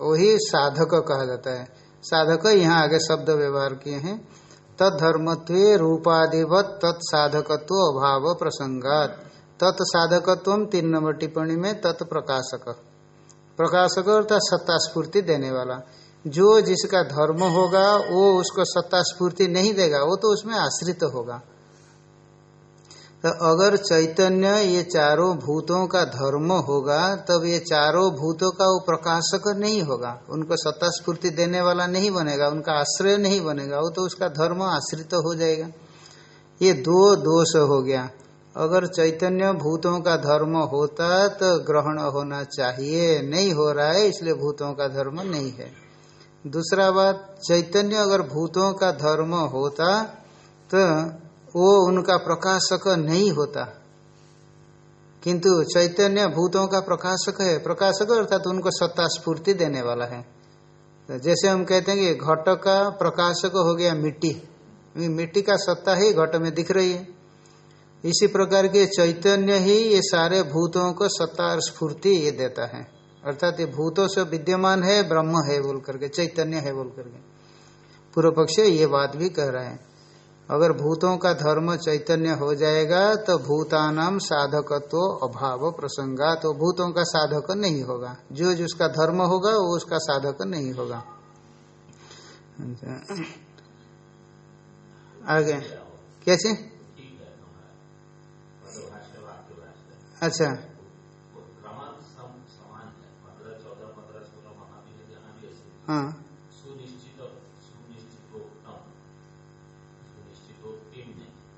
वही साधक कहा जाता है। साधक यहाँ आगे शब्द व्यवहार किए हैं। तत्धर्मत्व रूपाधिवत तत्साधकत्व अभाव प्रसंगात। तत्साधकत्व तीन नंबर टिप्पणी में तत्प्रकाशक प्रकाशक। अर्थात सत्ता स्फूर्ति देने वाला। जो जिसका धर्म होगा, वो उसको सत्ता स्फूर्ति नहीं देगा, वो तो उसमें आश्रित होगा। तो अगर चैतन्य ये चारों भूतों का धर्म होगा, तब ये चारों भूतों का वो प्रकाशक नहीं होगा। उनको सत्ता स्फूर्ति देने वाला नहीं बनेगा, उनका आश्रय नहीं बनेगा, वो तो उसका धर्म आश्रित तो हो जाएगा। ये दो दोष हो गया। अगर चैतन्य भूतों का धर्म होता तो ग्रहण होना चाहिए। नहीं हो रहा है, इसलिए भूतों का धर्म नहीं है। दूसरा बात, चैतन्य अगर भूतों का धर्म होता तो वो उनका प्रकाशक नहीं होता। किंतु चैतन्य भूतों का प्रकाशक है। प्रकाशक अर्थात तो उनको सत्ता स्फूर्ति देने वाला है। तो जैसे हम कहते हैं कि घट का प्रकाशक हो गया मिट्टी। मिट्टी का सत्ता ही घट में दिख रही है। इसी प्रकार के चैतन्य ही ये सारे भूतों को सत्ता और स्फूर्ति ये देता है। अर्थात ये भूतों से विद्यमान है, ब्रह्म है बोल करके चैतन्य है बोल करके पूर्व पक्ष ये बात भी कह रहे हैं। अगर भूतों का धर्म चैतन्य हो जाएगा तो भूतानाम साधकत्व तो अभाव प्रसंगा तो भूतों का साधक नहीं होगा। जो जिसका धर्म होगा, वो उसका साधक नहीं होगा। आगे। क्या कैसे अच्छा। हाँ।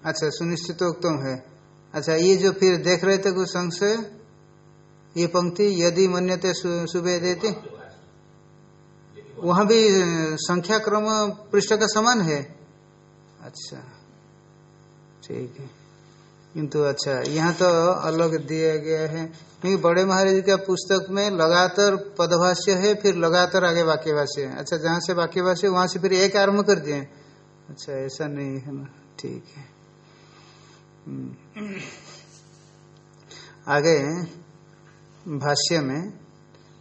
अच्छा सुनिश्चित उत्तम है। अच्छा ये जो फिर देख रहे थे कुछ संशय? ये पंक्ति यदि मन्यते सुबह देते? वहाँ भी संख्या क्रम पृष्ठ का समान है। अच्छा ठीक है। किंतु अच्छा यहाँ तो अलग दिया गया है। क्योंकि बड़े महाराज का पुस्तक में लगातार पदभाष्य है, फिर लगातार आगे वाक्यभाष्य है। अच्छा जहाँ से वाक्यभाष्य, वहाँ से फिर एक आरंभ कर दिए। अच्छा ऐसा नहीं है ना। ठीक है। आगे, भाष्य में,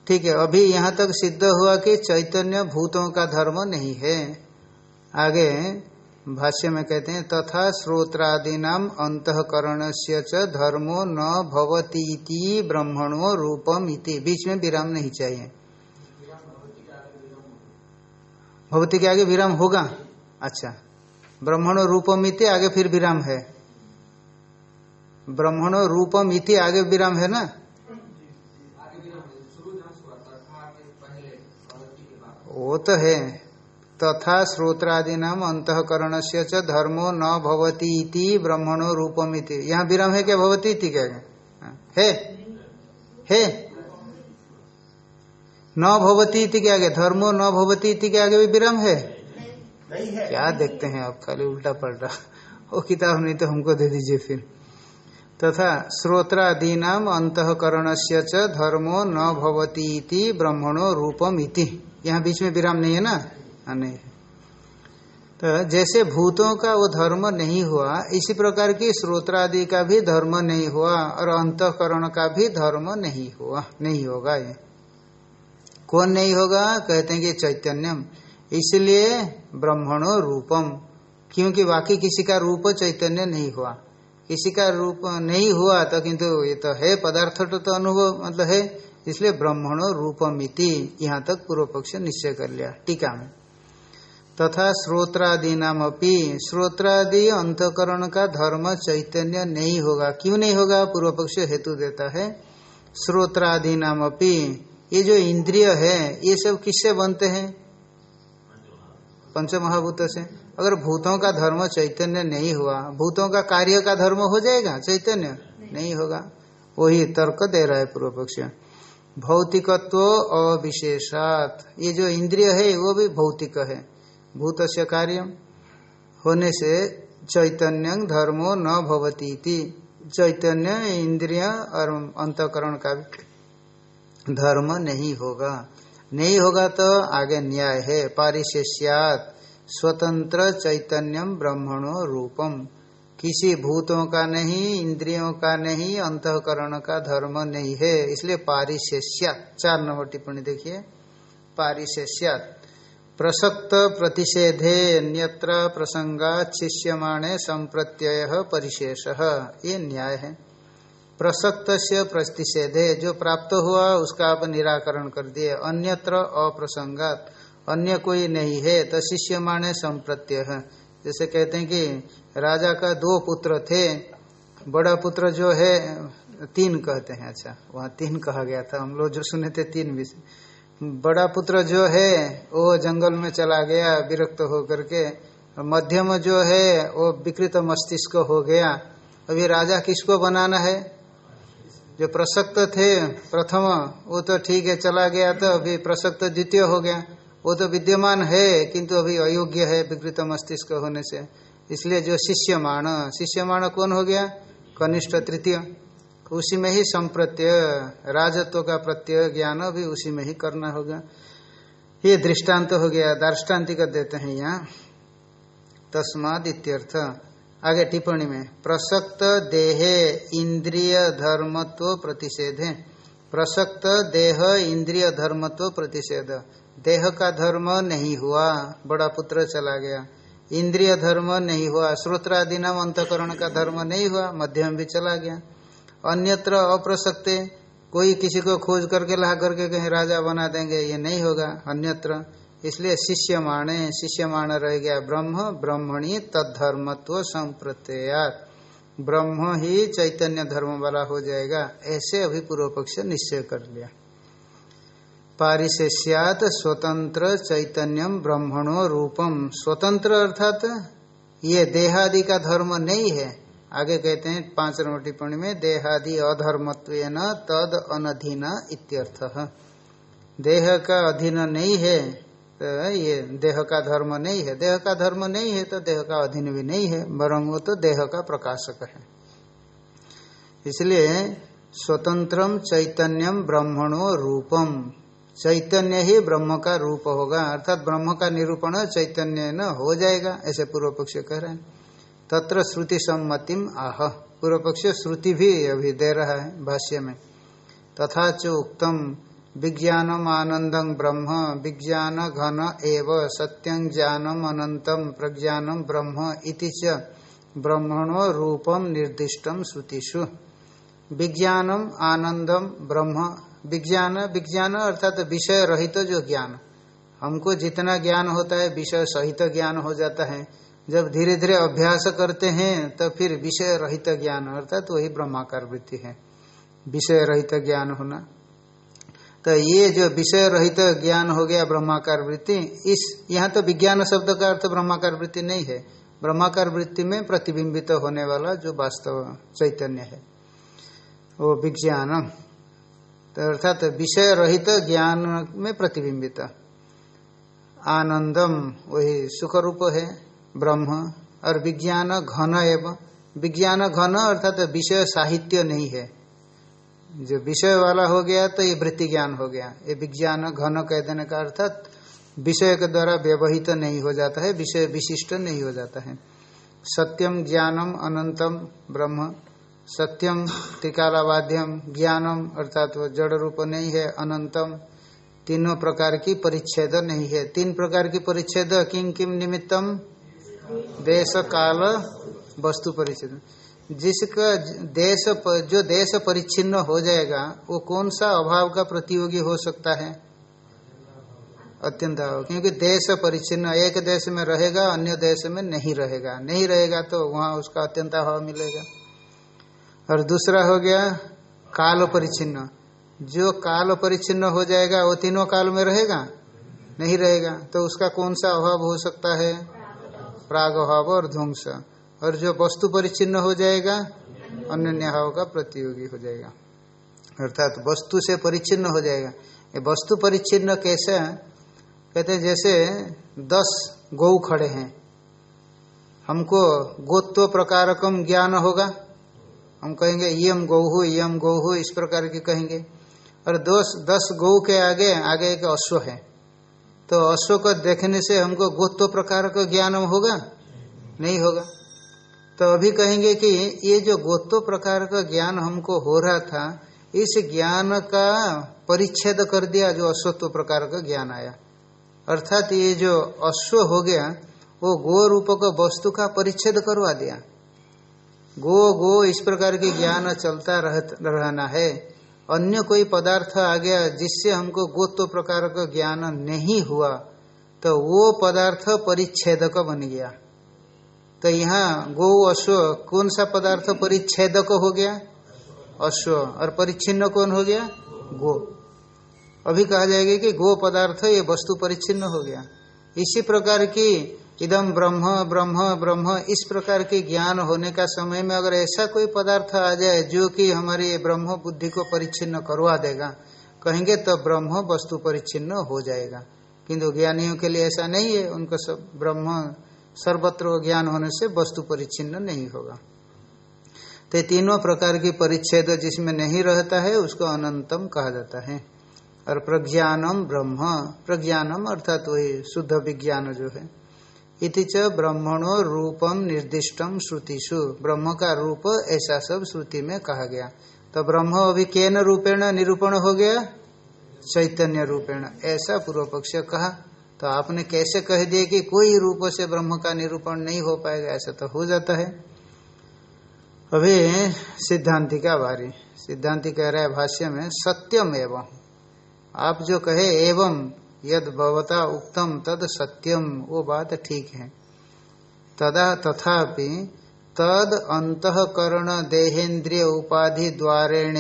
ठीक है, अभी यहाँ तक सिद्ध हुआ कि चैतन्य भूतों का धर्म नहीं है। आगे, भाष्य में कहते हैं, तथा श्रोत्रादीनाम अंतकरण से धर्मो न भवती ब्रह्मणो रूपम इति। बीच में विराम नहीं चाहिए। भवती के आगे विराम होगा? अच्छा। ब्रह्मणो रूपम इति, आगे फिर विराम है। ब्रह्मण रूपम इति आगे विराम है ना? वो तो है। तथा श्रोत्रादि नाम अंतकरण से च धर्मो न भवती इति ब्रह्मणो रूपम इति। यहाँ विराम है क्या? भवती इति क्या? है? है? न भवती इति के आगे? धर्मो न भवती इति के आगे भी विराम है? क्या देखते हैं आप? खाली उल्टा पलटा वो किताब नहीं तो हमको दे दीजिए फिर। तथा श्रोत्रादीनाम अंतकरण से च धर्मो न भवती ब्रह्मणो रूपम इति। यहाँ बीच में विराम नहीं है ना? नहीं तो जैसे भूतों का वो धर्म नहीं हुआ, इसी प्रकार की श्रोत्रादि का भी धर्म नहीं हुआ और अंतकरण का भी धर्म नहीं हुआ, नहीं होगा ये। कौन नहीं होगा? कहते हैं कि चैतन्यम। इसलिए ब्रह्मणो रूपम, क्योंकि बाकी किसी का रूप चैतन्य नहीं हुआ। किसी का रूप नहीं हुआ तो किंतु ये तो है पदार्थ तो, तो अनुभव मतलब है। इसलिए ब्रह्मणो रूपमिति यहाँ तक पूर्व पक्ष निश्चय कर लिया टीका में। तथा श्रोत्रादि नाम अपनी श्रोत्रादि अंतकरण का धर्म चैतन्य नहीं होगा। क्यों नहीं होगा? पूर्व पक्ष हेतु देता है। श्रोत्रादि नाम अपनी ये जो इंद्रिय है ये सब किससे बनते हैं? पंच महाभूत से अगर भूतों का धर्म चैतन्य नहीं हुआ भूतों का कार्य का धर्म हो जाएगा? चैतन्य? नहीं। नहीं होगा। वही तर्क दे रहा है पूर्व पक्ष भौतिकत्व अविशेषात। ये जो इंद्रिय है वो भी भौतिक है। भूत से कार्य। होने से चैतन्य धर्मो न भवती चैतन्य इंद्रिय और अंतकरण का धर्म नहीं होगा। नहीं होगा तो आगे न्याय है। पारिशेष्यात। स्वतंत्र चैतन्यम ब्रह्मणो रूपम। किसी भूतों का नहीं, इंद्रियों का नहीं, अंतकरण का धर्म नहीं है। इसलिए पारिशेष्यात चार नंबर टिप्पणी देखिए। पारिशेष्यात प्रसक्त प्रतिषेधे अन्यत्र प्रसंगा शिष्यमाणे संप्रत्यय परिशेष। ये न्याय है। प्रसक्त से प्रतिषेधे, जो प्राप्त हुआ, उसका आप निराकरण कर दिए। अन्यत्र अप्रसंगात। अन्य कोई नहीं है। तो शिष्य माने संप्रत्यय जैसे कहते हैं कि राजा का दो पुत्र थे, बड़ा पुत्र जो है, तीन कहते हैं। अच्छा वहाँ तीन कहा गया था। हम लोग जो सुने थे तीन विषय। बड़ा पुत्र जो है, वो जंगल में चला गया, विरक्त होकर के। मध्यम जो है, वो विकृत मस्तिष्क हो गया। अभी राजा किसको बनाना है? जो प्रसक्त थे, प्रथम, वो तो ठीक है, चला गया तो अभी प्रसक्त द्वितीय हो गया। वो तो विद्यमान है, किंतु अभी अयोग्य है विकृत मस्तिष्क होने से। इसलिए जो शिष्यमाण शिष्यमाण कौन हो गया? कनिष्ठ तृतीय। उसी में ही संप्रत्यय, राजत्व का प्रत्यय ज्ञान भी उसी में ही करना होगा। ये दृष्टांत तो हो गया, दार्ष्टान्तिक देते हैं यहाँ। तस्माद इत्यर्थ। आगे टिप्पणी में, प्रसक्त देहे इंद्रिय धर्मत्व प्रतिषेध। प्रसक्त देह इंद्रिय धर्मत्व प्रतिषेध। देह का धर्म नहीं हुआ, बड़ा पुत्र चला गया। इंद्रिय धर्म नहीं हुआ श्रोत्रादि नाम अंतकरण का धर्म नहीं हुआ, मध्यम भी चला गया। अन्यत्र अप्रसक्ते, कोई किसी को खोज करके, ला करके कहीं राजा बना देंगे, ये नहीं होगा। अन्यत्र, इसलिए शिष्य माणे शिष्यमाणे, शिष्यमाण रह गया ब्रह्म, ब्रह्मणी तद्धर्मत्व संप्रत्यात ब्रह्म ही चैतन्य धर्म वाला हो जाएगा, ऐसे अभी पूर्व पक्ष निश्चय कर लिया। पारिशेष्यात स्वतंत्र चैतन्यम ब्रह्मणो रूपम स्वतंत्र अर्थात ये देहादि का धर्म नहीं है। आगे कहते हैं पाँच नंबर टिप्पणी में, देहादि अधर्मत्व तद अनधीन इत्यर्थ। देह का अधीन नहीं है तो ये देह का धर्म नहीं है। देह का धर्म नहीं है तो देह का अधीन भी नहीं है बरंग वो तो देह का प्रकाशक है। इसलिए स्वतंत्रम चैतन्यम ब्रह्मणो रूपम चैतन्य ही ब्रह्म का रूप होगा, अर्थात ब्रह्म का निरूपण चैतन्य न हो जाएगा, ऐसे पूर्व पक्ष कह रहे हैं। तत्र श्रुति सम्मतिम आह। पूर्व पक्ष श्रुति भी अभी दे रहा है भाष्य में। तथा च उक्तम, विज्ञानम आनंदं ब्रह्म, विज्ञान घन एव सत्यं ज्ञानम अनंतम प्रज्ञानम ब्रह्म इति च ब्रह्मणो रूपम निर्दिष्टम श्रुतिषु। विज्ञानम आनंदम ब्रह्म विज्ञान विज्ञान अर्थात विषय रहित तो जो ज्ञान। हमको जितना ज्ञान होता है, विषय सहित तो ज्ञान हो जाता है। जब धीरे धीरे अभ्यास करते हैं तो फिर विषय रहित ज्ञान, अर्थात तो वही ब्रह्माकार वृत्ति है। विषय रहित ज्ञान होना। तो ये जो विषय रहित तो ज्ञान हो गया ब्रह्माकार वृत्ति, इस, यहाँ तो विज्ञान शब्द का अर्थ ब्रह्माकार वृत्ति नहीं है। ब्रह्माकार वृत्ति में प्रतिबिंबित तो होने वाला जो वास्तव चैतन्य है, वो विज्ञान तो अर्थात विषय रहित ज्ञान में प्रतिबिंबित। आनंदम, वही सुख रूप है, ब्रह्म, और विज्ञान घन एवं विज्ञान घन अर्थात विषय साहित्य नहीं है। जो विषय वाला हो गया तो ये वृत्ति ज्ञान हो गया। ये विज्ञान घन कह देने का अर्थात विषय के द्वारा व्यवहित तो नहीं हो जाता है, विषय विशिष्ट नहीं हो जाता है। सत्यम ज्ञानम अनंतम ब्रह्म। सत्यम टिकालावाद्यम ज्ञानम अर्थात वो जड़ रूप नहीं है, अनंतम। तीनों प्रकार की परिच्छेद नहीं है। तीन प्रकार की परिच्छेद किम किम निमित्तम? देश, काल, वस्तु परिच्छेद। जिसका देश जो देश परिच्छिन्न हो जाएगा, वो कौन सा अभाव का प्रतियोगी हो सकता है? अत्यंत अभाव। क्योंकि देश परिच्छिन्न, एक देश में रहेगा, अन्य देश में नहीं रहेगा। नहीं रहेगा तो वहाँ उसका अत्यंत अभाव मिलेगा। और दूसरा हो गया काल परिचिन्न। जो काल परिच्छिन्न हो जाएगा, वो तीनों काल में रहेगा? नहीं रहेगा। तो उसका कौन सा अभाव हो सकता है? प्राग अभाव और ध्वंस। और जो वस्तु परिचिन्न हो जाएगा, अन्य भाव का प्रतियोगी हो जाएगा। अर्थात तो वस्तु से परिचिन्न हो जाएगा। ये वस्तु परिचिन्न कैसे? कहते हैं जैसे दस गौ खड़े हैं। हमको गोत्व प्रकारकम ज्ञान होगा। हम कहेंगे यम गौहु यम गौहु इस प्रकार के कहेंगे। और दस दस गौ के आगे आगे एक अश्व है। तो अश्व को देखने से हमको गोत्व प्रकार का ज्ञान होगा? नहीं होगा। तो अभी कहेंगे कि ये जो गोत्व प्रकार का ज्ञान हमको हो रहा था, इस ज्ञान का परिच्छेद कर दिया जो अश्वत्व प्रकार का ज्ञान आया। अर्थात ये जो अश्व हो गया, वो गो रूप को वस्तु का परिच्छेद करवा दिया। गो गो इस प्रकार के ज्ञान चलता रह, रहना है। अन्य कोई पदार्थ आ गया जिससे हमको गोत्व प्रकार का ज्ञान नहीं हुआ तो वो पदार्थ परिच्छेदक बन गया। तो यहाँ गो अश्व कौन सा पदार्थ परिच्छेदक हो गया? अश्व। और परिच्छिन्न कौन हो गया? गो। अभी कहा जाएगा कि गो पदार्थ ये वस्तु परिच्छिन्न हो गया। इसी प्रकार की इदम ब्रह्म ब्रह्म ब्रह्म, इस प्रकार के ज्ञान होने का समय में अगर ऐसा कोई पदार्थ आ जाए जो कि हमारी ब्रह्म बुद्धि को परिच्छिन्न करवा देगा, कहेंगे तो ब्रह्म वस्तु परिच्छिन्न हो जाएगा। किंतु ज्ञानियों के लिए ऐसा नहीं है, उनको सब ब्रह्म सर्वत्र ज्ञान होने से वस्तु परिच्छिन्न नहीं होगा। तो तीनों प्रकार की परिच्छेद जिसमें नहीं रहता है, उसको अनंतम कहा जाता है। और प्रज्ञानम ब्रह्म, प्रज्ञानम अर्थात वही शुद्ध विज्ञान जो है। इति च ब्रह्मणो रूपम निर्दिष्टम श्रुतिषु। ब्रह्म का रूप ऐसा सब श्रुति में कहा गया। तो ब्रह्म अभी केन रूपेण निरूपण हो गया? चैतन्य रूपेण। ऐसा पूर्व पक्ष कहा। तो आपने कैसे कह दिया कि कोई रूप से ब्रह्म का निरूपण नहीं हो पाएगा? ऐसा तो हो जाता है। अभी सिद्धांति का बारी। सिद्धांति कह रहा है भाष्य में सत्यम एवं आप जो कहे एवं यद भवता उक्तम तद सत्यम वो बात ठीक है। तदा तथापि तद अंतकरण देहेन्द्रिय उपाधि द्वारेण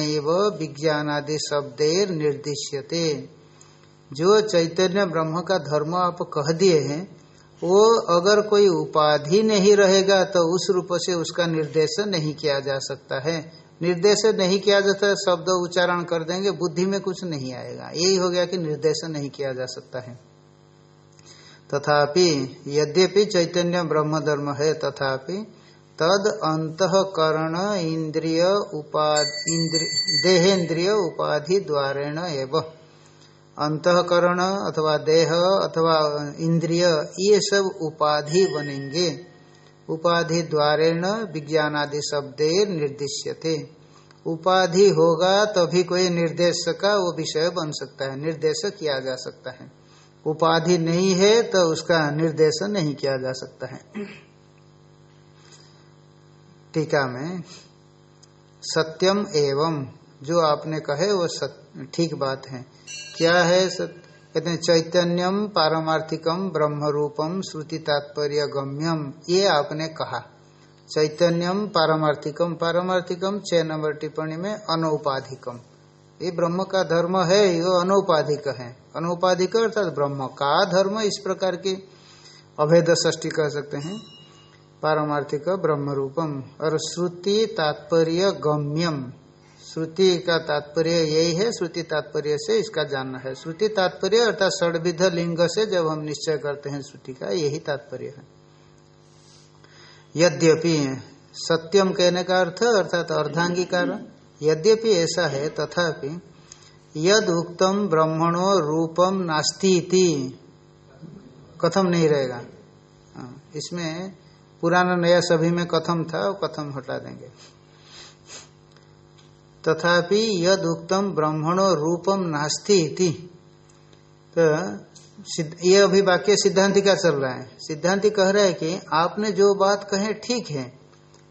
विज्ञानादि शब्देर निर्दिश्यते। जो चैतन्य ब्रह्म का धर्म आप कह दिए हैं, वो अगर कोई उपाधि नहीं रहेगा तो उस रूप से उसका निर्देश नहीं किया जा सकता है। निर्देश नहीं किया जाता, शब्द उच्चारण कर देंगे, बुद्धि में कुछ नहीं आएगा। यही हो गया कि निर्देश नहीं किया जा सकता है। तथापि यद्यपि चैतन्य ब्रह्म धर्म है, तथापि तद अंतकरण इंद्रिय उपाधि देहेन्द्रिय उपाधि द्वारेण एवं। अंतकरण अथवा देह अथवा इंद्रिय, ये सब उपाधि बनेंगे। उपाधि द्वारेण विज्ञानादि शब्देर निर्दिश्यते। उपाधि होगा तभी कोई निर्देश का वो विषय बन सकता है निर्देश किया जा सकता है। उपाधि नहीं है तो उसका निर्देश नहीं किया जा सकता है। टीका में, सत्यम एवं, जो आपने कहे वो ठीक बात है। क्या है कहते हैं, चैतन्यम पारमार्थिकम ब्रह्म रूपम श्रुति तात्पर्य गम्यम। ये आपने कहा। चैतन्यम पारमार्थिकम पारमार्थिकम छह नंबर टिप्पणी में अनौपाधिकम। ये ब्रह्म का धर्म है, ये अनौपाधिक है। अनौपाधिक अर्थात ब्रह्म का धर्म इस प्रकार की अभेद ष्टी कह सकते हैं। पारमार्थिक ब्रह्म रूपम और श्रुति तात्पर्य गम्यम। श्रुति का तात्पर्य यही है श्रुति तात्पर्य से इसका जानना है। श्रुति तात्पर्य अर्थात षडविध लिंग से जब हम निश्चय करते हैं श्रुति का यही तात्पर्य है। यद्यपि सत्यम कहने का अर्थ अर्थात अर्धांगीकार यद्यपि ऐसा है तथापि यद उक्तम ब्रह्मणो रूपम नास्ती कथम नहीं रहेगा। हाँ, इसमें पुराना नया सभी में कथम था कथम हटा देंगे। तथापि यद उक्तम ब्रह्मणो रूपम नास्ति तो ये अभी वाक्य सिद्धांति का चल रहा है। सिद्धांति कह रहा है कि आपने जो बात कहे ठीक है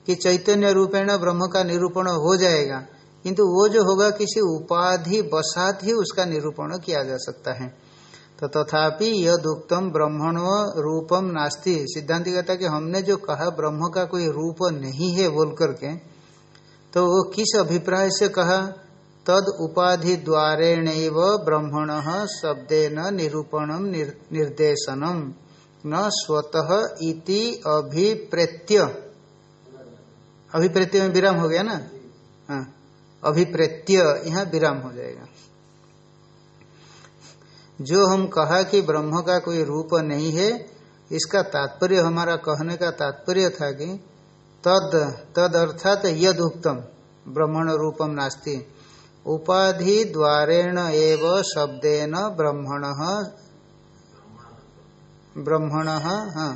कि चैतन्य रूपेण ब्रह्म का निरूपण हो जाएगा, किंतु वो जो होगा किसी उपाधि बसात ही उसका निरूपण किया जा सकता है। तो तथापि यद उक्तम ब्रह्मण रूपम नास्ति। सिद्धांति कहता कि हमने जो कहा ब्रह्म का कोई रूप नहीं है बोल करके तो वो किस अभिप्राय से कहा? तद उपाधि द्वारेण ब्रह्मण शब्देन निरूपणम निर, निर्देशनम। न स्वतः इति अभिप्रेत्य। अभिप्रेत्य में विराम हो गया ना? हाँ। अभिप्रेत्य यहाँ विराम हो जाएगा। जो हम कहा कि ब्रह्म का कोई रूप नहीं है इसका तात्पर्य हमारा कहने का तात्पर्य था कि तद तद अर्थात यद उक्तम ब्रह्मण रूपम नास्ति। उपाधि द्वारेण एव शब्देन ब्रह्मण ब्रह्मण हाँ।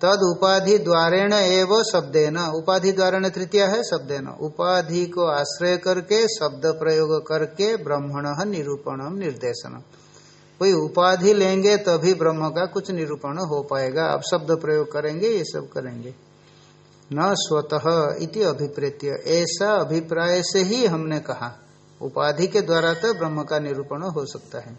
तद उपाधि द्वारेण एव शब्देन। उपाधि द्वारेण तृतीय है शब्देन। उपाधि को आश्रय करके, शब्द प्रयोग करके ब्रह्मण निरूपणम निर्देशन कोई उपाधि लेंगे तभी ब्रह्म का कुछ निरूपण हो पाएगा। अब शब्द प्रयोग करेंगे, ये सब करेंगे। न स्वतः इति अभिप्रेत्य। ऐसा अभिप्राय से ही हमने कहा। उपाधि के द्वारा तो ब्रह्म का निरूपण हो सकता है।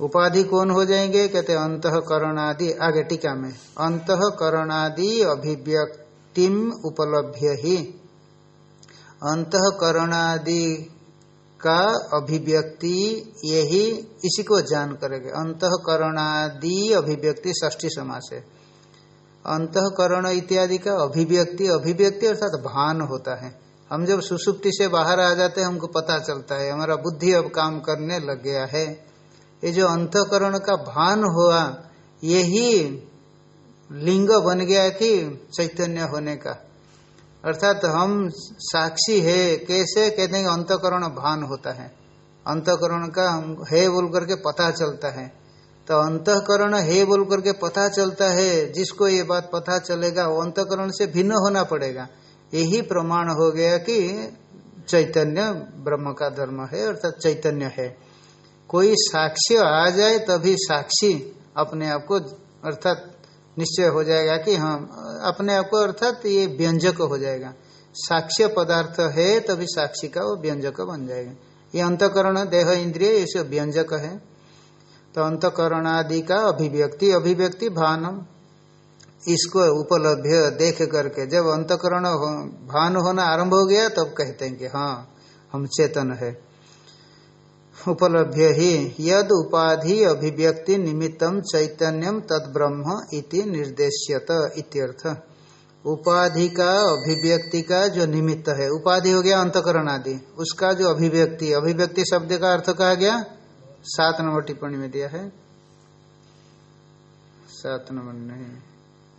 उपाधि कौन हो जाएँगे? कहते अंतकरणादि। आगे टीका में, अंतकरणादि अभिव्यक्तिम उपलभ्य ही। अंतकरणादि का अभिव्यक्ति यही इसी को जान करेंगे। अंतकरणादि अभिव्यक्ति ष्ठी समास है। अंतकरण इत्यादि का अभिव्यक्ति अभिव्यक्ति अर्थात भान होता है। हम जब सुसुप्ति से बाहर आ जाते हैं, हमको पता चलता है, हमारा बुद्धि अब काम करने लग गया है। ये जो अंतकरण का भान हुआ यही लिंग बन गया कि चैतन्य होने का। अर्थात हम साक्षी है, कैसे? कहते हैं अंतकरण भान होता है। अंतकरण का हम है बोल करके पता चलता है। तो अंतकरण है बोल करके पता चलता है, जिसको ये बात पता चलेगा, वो अंतकरण से भिन्न होना पड़ेगा। यही प्रमाण हो गया कि चैतन्य ब्रह्म का धर्म है, अर्थात चैतन्य है। कोई साक्ष्य आ जाए, तभी साक्षी अपने आप को, अर्थात निश्चय हो जाएगा कि हाँ अपने आप को, अर्थात ये व्यंजक हो जाएगा। साक्ष्य पदार्थ है, तभी साक्षी का वो व्यंजक बन जाएगा। ये अंतकरण, देह, इंद्रिय, ये सब व्यंजक है। तो अंतकरणादि का अभिव्यक्ति अभिव्यक्ति भानम। इसको उपलब्ध देख करके जब अंतकरण हो, भान होना आरंभ हो गया तब कहते हैं कि हाँ हम चेतन है। उपलभ्य ही यद उपाधि अभिव्यक्ति निमित्तम चैतन्यम तद ब्रह्म इति निर्देश्यत इत्यर्थ। उपाधि का अभिव्यक्ति का जो निमित्त है उपाधि हो गया अंतकरण आदि उसका जो अभिव्यक्ति अभिव्यक्ति शब्द का अर्थ कहा गया? सात नंबर टिप्पणी में दिया है। सात नंबर नहीं।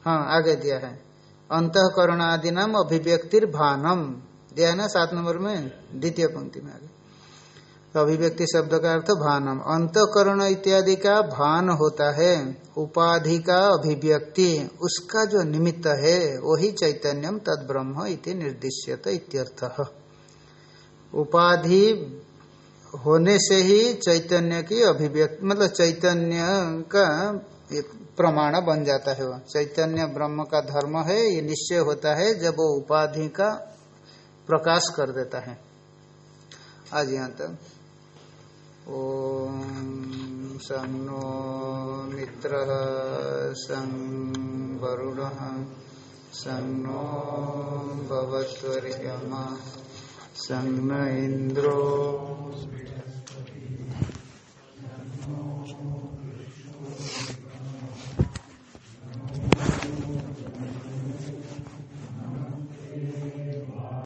हाँ आगे दिया है। अंतकरण आदि नाम अभिव्यक्तिर भानम। दिया है ना सात नंबर में? द्वितीय पंक्ति में आगे। तो अभिव्यक्ति शब्द का अर्थ भानम। अंतकरण इत्यादि का भान होता है। उपाधि का अभिव्यक्ति। उसका जो निमित्त है, वही चैतन्यम तद ब्रह्म इति निर्दिश्यत इत्यर्थ। उपाधि होने से ही चैतन्य की अभिव्यक्ति मतलब चैतन्य का प्रमाण बन जाता है वह चैतन्य ब्रह्म का धर्म है, ये निश्चय होता है जब वो उपाधि का प्रकाश कर देता है। आज यहाँ तक। ओम सं नो मित्र सं वरुण सं नो भवत्वर्यमा। सन्न इन्द्रो